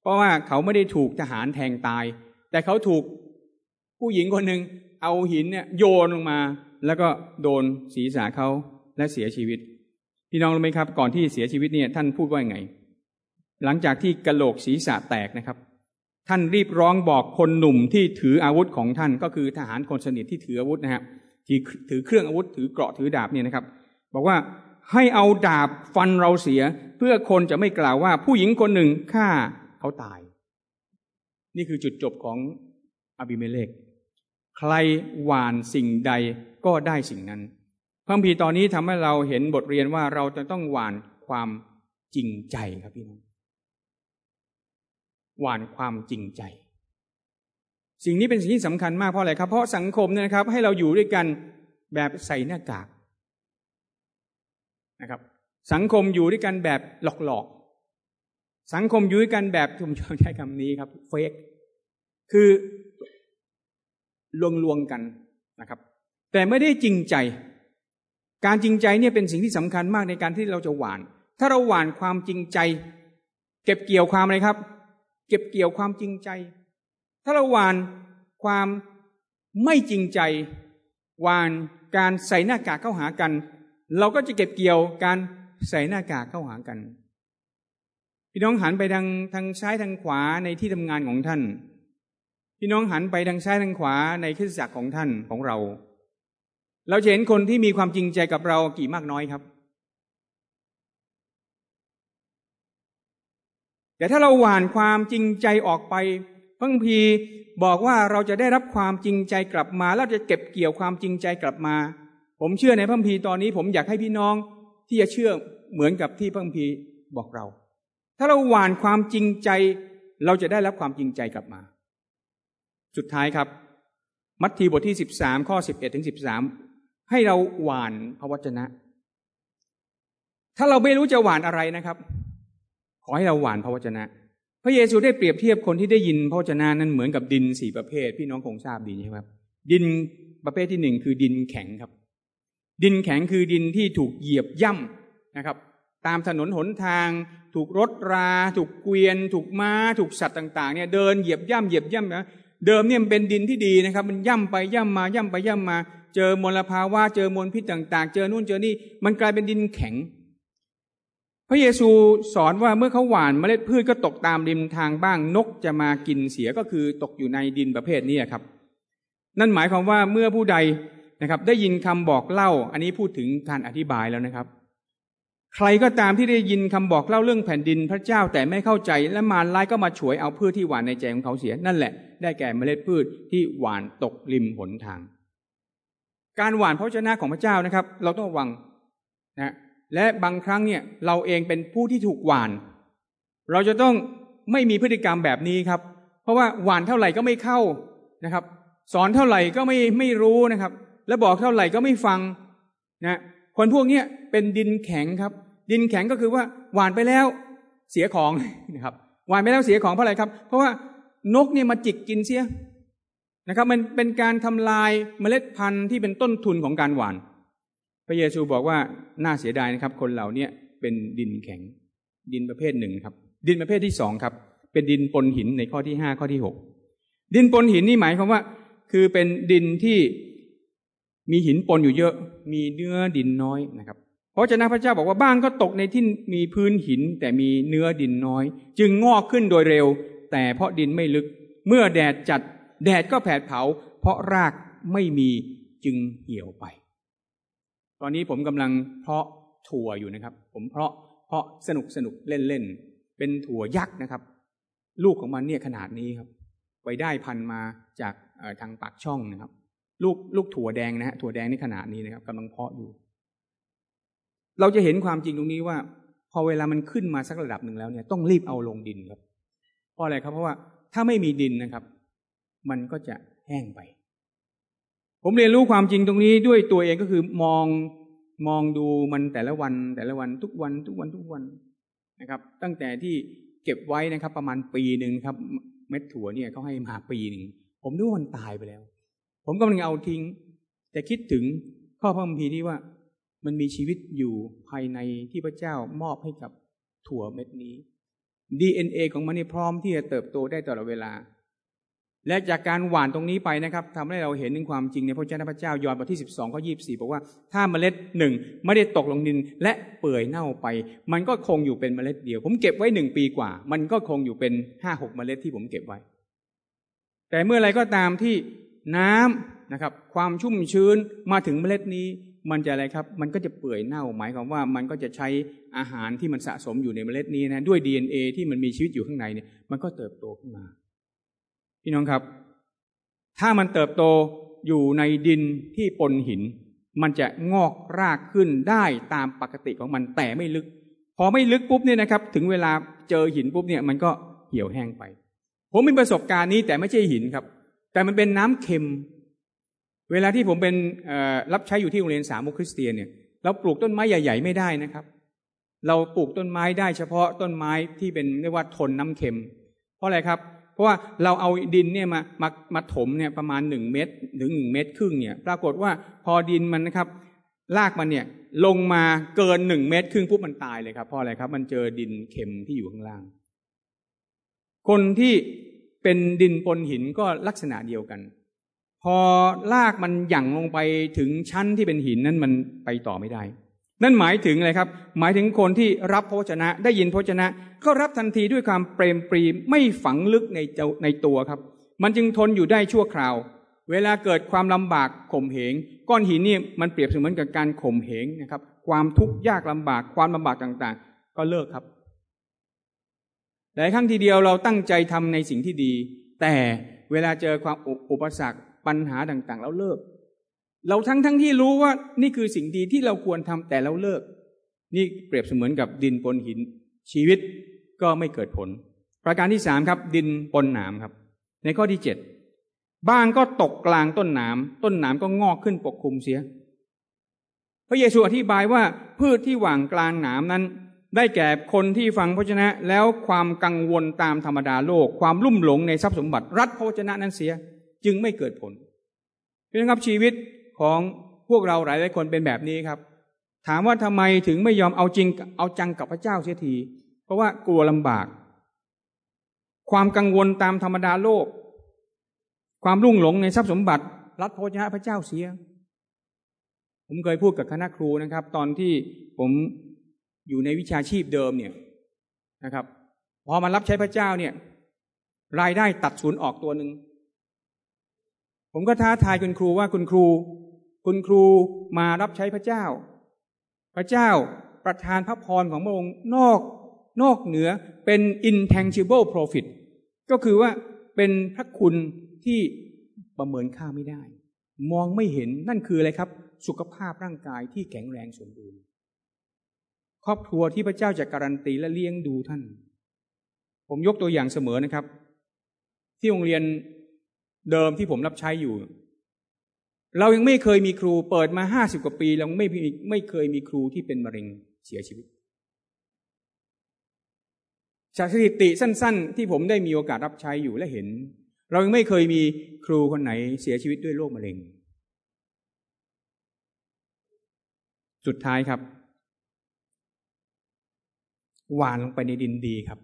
เพราะว่าเขาไม่ได้ถูกทหารแทงตาย แต่เขาถูกผู้หญิงคนหนึ่งเอาหินเนี่ยโยนลงมา แล้วก็โดนศีรษะเขาและเสียชีวิต พี่น้องรู้ไหมครับ ก่อนที่เสียชีวิตเนี่ยท่านพูดว่าไง หลังจากที่กระโหลกศีรษะแตกนะครับ ท่านรีบร้องบอกคนหนุ่มที่ถืออาวุธของท่าน ก็คือทหารคนสนิทที่ถืออาวุธนะครับที่ถือเครื่องอาวุธถือเกราะถือดาบเนี่ยนะครับ บอกว่า ให้เอาดาบฟันเราเสีย เพื่อคนจะไม่กล่าวว่า ผู้หญิงคนหนึ่งฆ่าเขาตาย นี่คือจุดจบของอบิเมเลกใครหวานสิ่งใดก็ได้สิ่งนั้นพระพีตอนนี้ทำให้เราเห็นบทเรียนว่าเราจะต้องหวานความจริงใจครับพี่น้องหวานความจริงใจ สิ่งนี้เป็นสิ่งที่สำคัญมากเพราะอะไรครับ เพราะสังคมเนี่ยนะครับ ให้เราอยู่ด้วยกันแบบใส่หน้ากากะครับ สังคมอยู่ด้วยกันแบบหลอกๆ สังคมอยู่ด้วยกันแบบผมชอบใช้คำนี้ครับเฟกคือลวงลวงกันนะครับ แต่ไม่ได้จริงใจ การจริงใจเนี่ยเป็นสิ่งที่สำคัญมากในการที่เราจะหวาน ถ้าเราหวานความจริงใจ เก็บเกี่ยวความอะไรครับ เก็บเกี่ยวความจริงใจ ถ้าเราหวานความไม่จริงใจ หวานการใส่หน้ากากเข้าหากัน เราก็จะเก็บเกี่ยวการใส่หน้ากากเข้าหากัน พี่น้องหันไปทางทางซ้ายทางขวาในที่ทำงานของท่าน พี่น้องหันไปทางซ้ายทางขวาในคริสตจักรของท่านของเรา เราจะเห็นคนที่มีความจริงใจกับเรากี่มากน้อยครับ แต่ถ้าเราหวานความจริงใจออกไปพังพีบอกว่าเราจะได้รับความจริงใจกลับมาแล้วจะเก็บเกี่ยวความจริงใจกลับมา ผมเชื่อในพระคัมภีร์ตอนนี้ ผมอยากให้พี่น้องที่จะเชื่อเหมือนกับที่พระคัมภีร์บอกเรา ถ้าเราหวานความจริงใจ เราจะได้รับความจริงใจกลับมา สุดท้ายครับ มัทธิวบทที่สิบสามข้อสิบเอ็ดถึงสิบสามให้เราหวานพระวจนะ ถ้าเราไม่รู้จะหวานอะไรนะครับ ขอให้เราหวานพระวจนะ พระเยซูได้เปรียบเทียบคนที่ได้ยินพระวจนะนั้นเหมือนกับดินสี่ประเภท พี่น้องคงทราบดีใช่ไหมครับ ดินประเภทที่หนึ่งคือดินแข็งครับ ดินแข็งคือดินที่ถูกเหยียบย่ำนะครับ ตามถนนหนทาง ถูกรถรา ถูกเกวียน ถูกม้า ถูกสัตว์ต่างๆเนี่ยเดินเหยียบย่ำเหยียบย่ำนะเดิมเนี่ยมันเป็นดินที่ดีนะครับ มันย่ำไปย่ำมาย่ำไปย่ำมา เจอมลภาวะเจอมลพิษต่างๆ เจอนู่นเจอนี่มันกลายเป็นดินแข็ง พระเยซูสอนว่าเมื่อเขาหว่านเมล็ดพืชก็ตกตามริมทางบ้างนกจะมากินเสียก็คือตกอยู่ในดินประเภทนี้ครับ นั่นหมายความว่าเมื่อผู้ใด นะครับ ได้ยินคำบอกเล่า อันนี้พูดถึงการอธิบายแล้วนะครับ ใครก็ตามที่ได้ยินคำบอกเล่าเรื่องแผ่นดินพระเจ้าแต่ไม่เข้าใจและมารร้ายก็มาฉวยเอาพืชที่หวานในใจของเขาเสีย นั่นแหละได้แก่เมล็ดพืชที่หวานตกริมหนทาง การหวานพระชนะของพระเจ้านะครับ เราต้องระวังนะและบางครั้งเนี่ยเราเองเป็นผู้ที่ถูกหวาน เราจะต้องไม่มีพฤติกรรมแบบนี้ครับ เพราะว่าหวานเท่าไหร่ก็ไม่เข้านะครับ สอนเท่าไหร่ก็ไม่ไม่รู้นะครับ และบอกเท่าไหร่ก็ไม่ฟังนะคนพวกนี้เป็นดินแข็งครับ ดินแข็งก็คือว่าหวานไปแล้วเสียของนะครับหวานไปแล้วเสียของเพราะอะไรครับ เพราะว่านกเนี่ยมาจิกกินเสียนะครับ มันเป็นการทำลายเมล็ดพันธุ์ที่เป็นต้นทุนของการหวาน พระเยซูบอกว่าน่าเสียดายนะครับ คนเหล่านี้เป็นดินแข็ง ดินประเภทหนึ่งครับ ดินประเภทที่สองครับ เป็นดินปนหินในข้อที่ห้าข้อที่หกดินปนหินนี่หมายความว่า คือเป็นดินที่ มีหินปนอยู่เยอะ มีเนื้อดินน้อยนะครับ เพราะฉะนั้นพระเจ้าบอกว่าบ้านก็ตกในที่มีพื้นหินแต่มีเนื้อดินน้อย จึงงอกขึ้นโดยเร็ว แต่เพราะดินไม่ลึก เมื่อแดดจัด แดดก็แผดเผา เพราะรากไม่มีจึงเหี่ยวไป ตอนนี้ผมกำลังเพาะถั่วอยู่นะครับ ผมเพาะเพาะสนุกสนุกเล่นเล่นเป็นถั่วยักษ์นะครับ ลูกของมันเนี่ยขนาดนี้ครับ ไปได้พันมาจากทางปากช่องนะครับ ลูกลูกถั่วแดงนะฮะถั่วแดงนี่ขนาดนี้นะครับกำลังเพาะอยู่ เราจะเห็นความจริงตรงนี้ว่า พอเวลามันขึ้นมาสักระดับหนึ่งแล้วเนี่ยต้องรีบเอาลงดินครับ เพราะอะไรครับ เพราะว่าถ้าไม่มีดินนะครับ มันก็จะแห้งไป ผมเรียนรู้ความจริงตรงนี้ด้วยตัวเองก็คือมองมองดูมันแต่ละวันแต่ละวันทุกวันทุกวันทุกวันนะครับ ตั้งแต่ที่เก็บไว้นะครับ ประมาณปีหนึ่งครับ เม็ดถั่วเนี่ยเขาให้มาปีหนึ่งผมนึกวันตายไปแล้ว ผมกำลังเอาทิ้ง แต่คิดถึงข้อพระคัมภีร์ที่ว่า มันมีชีวิตอยู่ภายในที่พระเจ้ามอบให้กับถั่วเม็ดนี้ DNA ของมันนี่พร้อมที่จะเติบโตได้ตลอดเวลา และจากการหว่านตรงนี้ไปนะครับทำให้เราเห็นถึงความจริงในพระเจ้าพระเจ้ายอห์นบทที่สิบสองข้อยี่สี่บอกว่าถ้าเมล็ดหนึ่งไม่ได้ตกลงดินและเปื่อยเน่าไป มันก็คงอยู่เป็นเมล็ดเดียว ผมเก็บไว้หนึ่งปีกว่า มันก็คงอยู่เป็นห้าหกเมล็ดที่ผมเก็บไว้ แต่เมื่อไรก็ตามที่ น้ำนะครับ ความชุ่มชื้นมาถึงเมล็ดนี้ มันจะอะไรครับ มันก็จะเปื่อยเน่าหมายความว่ามันก็จะใช้อาหารที่มันสะสมอยู่ในเมล็ดนี้นะด้วย DNA ที่มันมีชีวิตอยู่ข้างในเนี่ยมันก็เติบโตขึ้นมา พี่น้องครับ ถ้ามันเติบโตอยู่ในดินที่ปนหิน มันจะงอกรากขึ้นได้ตามปกติของมันแต่ไม่ลึก พอไม่ลึกปุ๊บเนี่ยนะครับ ถึงเวลาเจอหินปุ๊บเนี่ยมันก็เหี่ยวแห้งไป ผมมีประสบการณ์นี้แต่ไม่ใช่หินครับ แต่มันเป็นน้ำเค็ม เวลาที่ผมเป็นรับใช้อยู่ที่โรงเรียนสามุคริสเตียนเนี่ยเราปลูกต้นไม้ใหญ่ ๆ ไม่ได้นะครับ เราปลูกต้นไม้ได้เฉพาะต้นไม้ที่เป็นเรียกว่าทนน้ำเค็ม เพราะอะไรครับ เพราะว่าเราเอาดินเนี่ยมามามาถมเนี่ยประมาณหนึ่งเมตรถึงหนึ่งเมตรครึ่งเนี่ยปรากฏว่าพอดินมันนะครับลากมันเนี่ยลงมาเกินหนึ่งเมตรครึ่งปุ๊บมันตายเลยครับเพราะอะไรครับ มันเจอดินเค็มที่อยู่ข้างล่าง คนที่ เป็นดินปนหินก็ลักษณะเดียวกัน พอลากมันหยั่งลงไปถึงชั้นที่เป็นหินนั้นมันไปต่อไม่ได้ นั่นหมายถึงอะไรครับ หมายถึงคนที่รับพระชนะ ได้ยินพระชนะ ก็รับทันทีด้วยความเปรมปรีไม่ฝังลึกในในตัวครับ มันจึงทนอยู่ได้ชั่วคราว เวลาเกิดความลำบากข่มเหง ก้อนหินนี่มันเปรียบเสมือนกับการข่มเหงนะครับ ความทุกข์ยากลำบากความลำบากต่างๆ ก็เลิกครับ หลายครั้งทีเดียวเราตั้งใจทำในสิ่งที่ดี แต่เวลาเจอความอุปสรรคปัญหาต่างๆ เราเลิก เราทั้งทั้งที่รู้ว่านี่คือสิ่งดีที่เราควรทำแต่เราเลิก นี่เปรียบเสมือนกับดินปนหิน ชีวิตก็ไม่เกิดผล ประการที่สามครับ ดินปนหนามครับ ในข้อที่เจ็ดบ้างก็ตกกลางต้นหนาม ต้นหนามก็งอกขึ้นปกคลุมเสีย พระเยซูอธิบายว่าพืชที่หว่างกลางหนามนั้น ได้แก่คนที่ฟังพระชนะแล้วความกังวลตามธรรมดาโลก ความลุ่มหลงในทรัพย์สมบัติรัดพระชนะนั้นเสียจึงไม่เกิดผลเพื่อนครับชีวิตของพวกเราหลายหลายคนเป็นแบบนี้ครับ ถามว่าทำไมถึงไม่ยอมเอาจริงเอาจังกับพระเจ้าเสียที เพราะว่ากลัวลำบาก ความกังวลตามธรรมดาโลก ความรุ่งหลงในทรัพย์สมบัติรัดโพชนะพระเจ้าเสีย ผมเคยพูดกับคณะครูนะครับ ตอนที่ผม อยู่ในวิชาชีพเดิมเนี่ยนะครับพอมารับใช้พระเจ้าเนี่ย รายได้ตัดศูนย์ออกตัวหนึ่งผมก็ท้าทายคุณครูว่าคุณครู คุณครูมารับใช้พระเจ้า พระเจ้าประทานพระพรของพระองค์นอกนอกเหนือเป็น intangible profit ก็คือว่าเป็นพระคุณที่ประเมินค่าไม่ได้ มองไม่เห็นนั่นคืออะไรครับ สุขภาพร่างกายที่แข็งแรงสมบูรณ์ ครอบครัวที่พระเจ้าจะการันตีและเลี้ยงดูท่าน ผมยกตัวอย่างเสมอนะครับ ที่โรงเรียนเดิมที่ผมรับใช้อยู่ เรายังไม่เคยมีครูเปิดมาห้าสิบกว่าปี เราไม่ไม่เคยมีครูที่เป็นมะเร็งเสียชีวิตจากสถิติสั้น ๆ ที่ผมได้มีโอกาสรับใช้อยู่และเห็น เรายังไม่เคยมีครูคนไหนเสียชีวิตด้วยโรคมะเร็ง สุดท้ายครับ หวานลงไปในดินดีครับ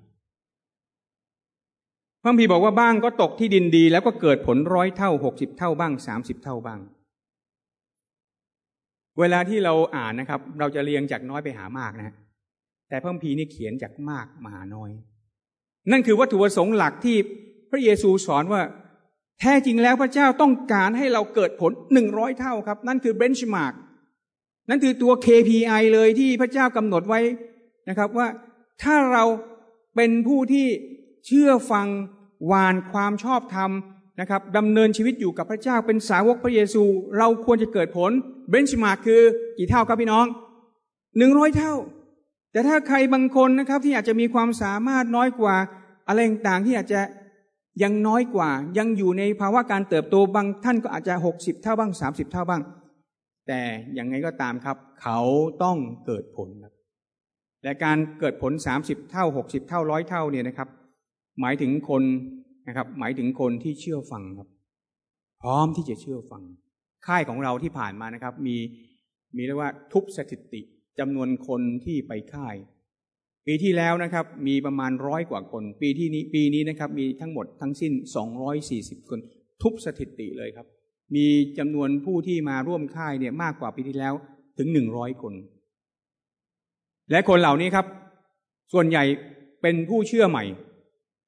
พระพีบอกว่าบ้างก็ตกที่ดินดี แล้วก็เกิดผลร้อยเท่าหกสิบเท่าบ้างสามสิบเท่าบ้าง เวลาที่เราอ่านนะครับ เราจะเรียงจากน้อยไปหามากนะ แต่พระพีนี่เขียนจากมากมาหาน้อย นั่นคือวัตถุประสงค์หลักที่พระเยซูสอนว่า แท้จริงแล้วพระเจ้าต้องการให้เราเกิดผลหนึ่งร้อยเท่าครับ นั่นคือเบนช์มาร์กนั่นคือตัว KPI เลยที่พระเจ้ากำหนดไว้ นะครับว่าถ้าเราเป็นผู้ที่เชื่อฟังวานความชอบธรรมนะครับดำเนินชีวิตอยู่กับพระเจ้าเป็นสาวกพระเยซู เราควรจะเกิดผลเบนช์มาคือกี่เท่าครับพี่น้องหนึ่งร้อยเท่า แต่ถ้าใครบางคนนะครับที่อาจจะมีความสามารถน้อยกว่า อะไรต่างๆที่อาจจะยังน้อยกว่า ยังอยู่ในภาวะการเติบโตบางท่านก็อาจจะหกสิบเท่าบ้างสามสิบเท่าบ้าง แต่อยังไงก็ตามครับ เขาต้องเกิดผลครับ และการเกิดผลสามสิบเท่าหกสิบเท่าร้อยเท่าเนี่ยนะครับ หมายถึงคนนะครับ หมายถึงคนที่เชื่อฟังครับ พร้อมที่จะเชื่อฟัง ค่ายของเราที่ผ่านมานะครับ มีมีเรียกว่าทุบสถิติจำนวนคนที่ไปค่าย ปีที่แล้วนะครับ มีประมาณร้อยกว่าคน ปีที่นี้ปีนี้นะครับ มีทั้งหมดทั้งสิ้นสองร้อยสี่สิบคน ทุบสถิติเลยครับ มีจำนวนผู้ที่มาร่วมค่ายเนี่ยมากกว่าปีที่แล้วถึงหนึ่งร้อยคน และคนเหล่านี้ครับ ส่วนใหญ่เป็นผู้เชื่อใหม่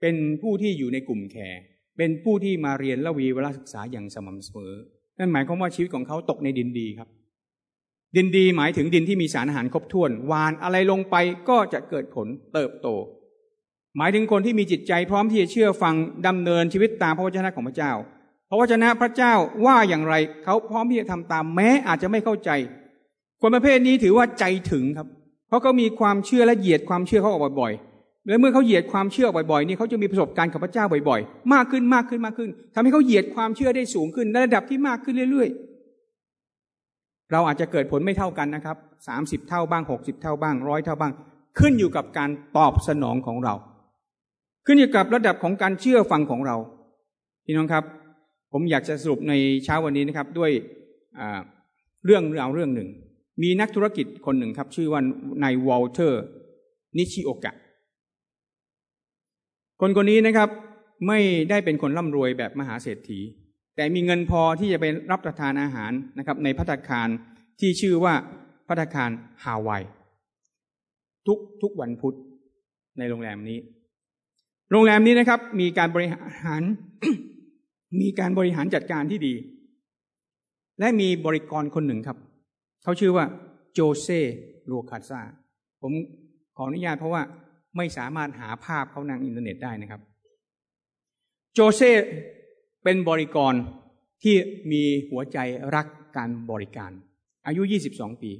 เป็นผู้ที่อยู่ในกลุ่มแคร์เป็นผู้ที่มาเรียนละวีเวลาศึกษาอย่างสม่ำเสมอ นั่นหมายความว่าชีวิตของเขาตกในดินดีครับ ดินดีหมายถึงดินที่มีสารอาหารครบถ้วนวานอะไรลงไปก็จะเกิดผลเติบโต หมายถึงคนที่มีจิตใจพร้อมที่จะเชื่อฟังดำเนินชีวิตตามพระวจนะของพระเจ้า พระวจนะพระเจ้าว่าอย่างไรเขาพร้อมที่จะทำตามแม้อาจจะไม่เข้าใจ คนประเภทนี้ถือว่าใจถึงครับ เพราะเขามีความเชื่อและเหยียดความเชื่อเขาออกบ่อยๆ และเมื่อเขาเหยียดความเชื่อบ่อยๆนี่เขาจะมีประสบการณ์กับพระเจ้าบ่อยๆ มากขึ้นมากขึ้นมากขึ้นทำให้เขาเหยียดความเชื่อได้สูงขึ้นในระดับที่มากขึ้นเรื่อยๆ เราอาจจะเกิดผลไม่เท่ากันนะครับสามสิบเท่าบ้างหกสิบเท่าบ้างร้อยเท่าบ้าง ขึ้นอยู่กับการตอบสนองของเรา ขึ้นอยู่กับระดับของการเชื่อฟังของเราพี่น้องครับ ผมอยากจะสรุปในเช้าวันนี้นะครับด้วยเรื่องราวเรื่องหนึ่ง มีนักธุรกิจคนหนึ่งครับ ชื่อว่านาย วอลเตอร์ นิชิโอกะ คนคนนี้นะครับ ไม่ได้เป็นคนร่ำรวยแบบมหาเศรษฐี แต่มีเงินพอที่จะไปรับประทานอาหารนะครับ ในพัตคารที่ชื่อว่าพัตคารฮาวายทุกทุกวันพุธในโรงแรมนี้ โรงแรมนี้นะครับ มีการบริหาร มีการบริหารจัดการที่ดี และมีบริกรคนหนึ่งครับ เขาชื่อว่าโจเซโรคาซาผมขออนุญาตเพราะว่าไม่สามารถหาภาพเขาทางอินเทอร์เน็ตได้นะครับ โจเซเป็นบริกรที่มีหัวใจรักการบริการ อายุ 22 ปี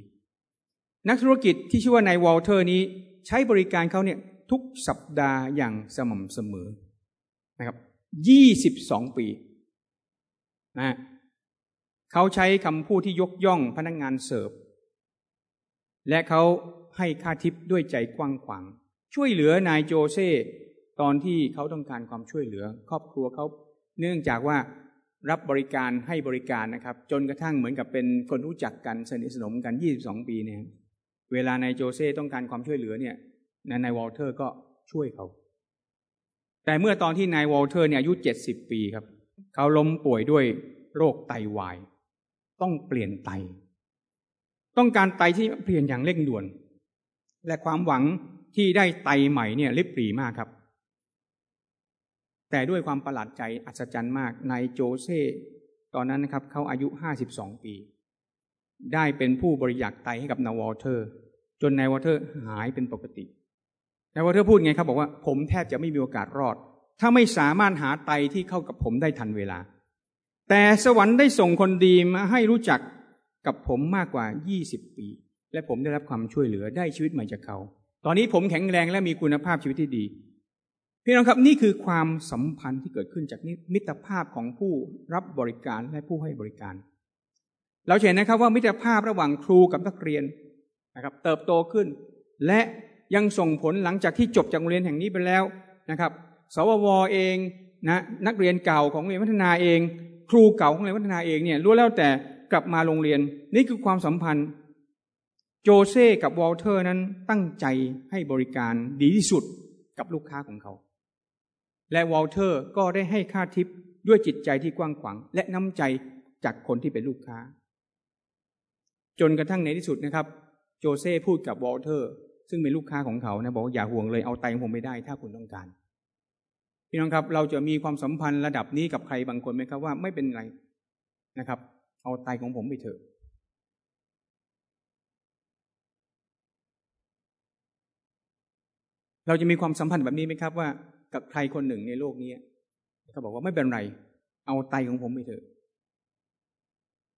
นักธุรกิจที่ชื่อว่านาย วอลเทอร์นี้ใช้บริการเขาเนี่ยทุกสัปดาห์อย่างสม่ำเสมอนะครับ 22 ปีนะ เขาใช้คำพูดที่ยกย่องพนักงงานเสิร์ฟ และเขาให้ค่าทิปด้วยใจกว้างขวาง ช่วยเหลือนายโจเซ่ตอนที่เขาต้องการความช่วยเหลือ ครอบครัวเขาเนื่องจากว่ารับบริการให้บริการนะครับ จนกระทั่งเหมือนกับเป็นคนรู้จักกันสนิทสนมกัน 22 ปีเนี่ยเวลานายโจเซ่ต้องการความช่วยเหลือเนี่ยนะนายวอลเทอร์ก็ช่วยเขา แต่เมื่อตอนที่นายวอลเทอร์เนี่ยอายุเจ็ดสิบปีครับ เขาล้มป่วยด้วยโรคไตาวาย ต้องเปลี่ยนไต ต้องการไตที่เปลี่ยนอย่างเร่งด่วน และความหวังที่ได้ไตใหม่เนี่ยริบหรี่มากครับ แต่ด้วยความประหลาดใจอัศจรรย์มากนายโจเซ่ตอนนั้นนะครับเขาอายุห้าสิบสองปี ได้เป็นผู้บริจาคไตให้กับนายวอลเทอร์ จนนายวอลเทอร์หายเป็นปกตินายวอลเทอร์พูดไงครับบอกว่าผมแทบจะไม่มีโอกาสรอด ถ้าไม่สามารถหาไตที่เข้ากับผมได้ทันเวลา แต่สวรรค์ได้ส่งคนดีมาให้รู้จักกับผมมากกว่ายี่สิบปี และผมได้รับความช่วยเหลือได้ชีวิตใหม่จากเขา ตอนนี้ผมแข็งแรงและมีคุณภาพชีวิตที่ดี พี่น้องครับนี่คือความสัมพันธ์ที่เกิดขึ้นจากมิตรภาพของผู้รับบริการและผู้ให้บริการ เราเห็นนะครับว่ามิตรภาพระหว่างครูกับนักเรียนนะครับเติบโตขึ้น และยังส่งผลหลังจากที่จบจากโรงเรียนแห่งนี้ไปแล้วนะครับ สววเองนะนักเรียนเก่าของโรงเรียนวัฒนาเอง ครูเก่าของเรียนวัฒนาเองเนี่ยรู้แล้วแต่กลับมาโรงเรียน นี่คือความสัมพันธ์ โจเซ่กับวอลเทอร์นั้นตั้งใจให้บริการดีที่สุดกับลูกค้าของเขา และวอลเทอร์ก็ได้ให้ค่าทิปด้วยจิตใจที่กว้างขวาง และน้ำใจจากคนที่เป็นลูกค้า จนกระทั่งในที่สุดนะครับ โจเซ่พูดกับวอลเทอร์ ซึ่งเป็นลูกค้าของเขานะบอกอย่าห่วงเลยเอาไตของผมไปได้ถ้าคุณต้องการ พี่น้องครับ เราจะมีความสัมพันธ์ระดับนี้กับใครบางคนไหมครับว่าไม่เป็นไรนะครับ เอาไตของผมไปเถอะเราจะมีความสัมพันธ์แบบนี้ไหมครับว่ากับใครคนหนึ่งในโลกนี้เขาบอกว่าไม่เป็นไร เอาไตของผมไปเถอะ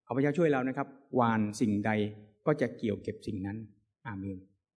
ขอพระเจ้าช่วยเรานะครับวานสิ่งใดก็จะเกี่ยวเก็บสิ่งนั้น อาเมน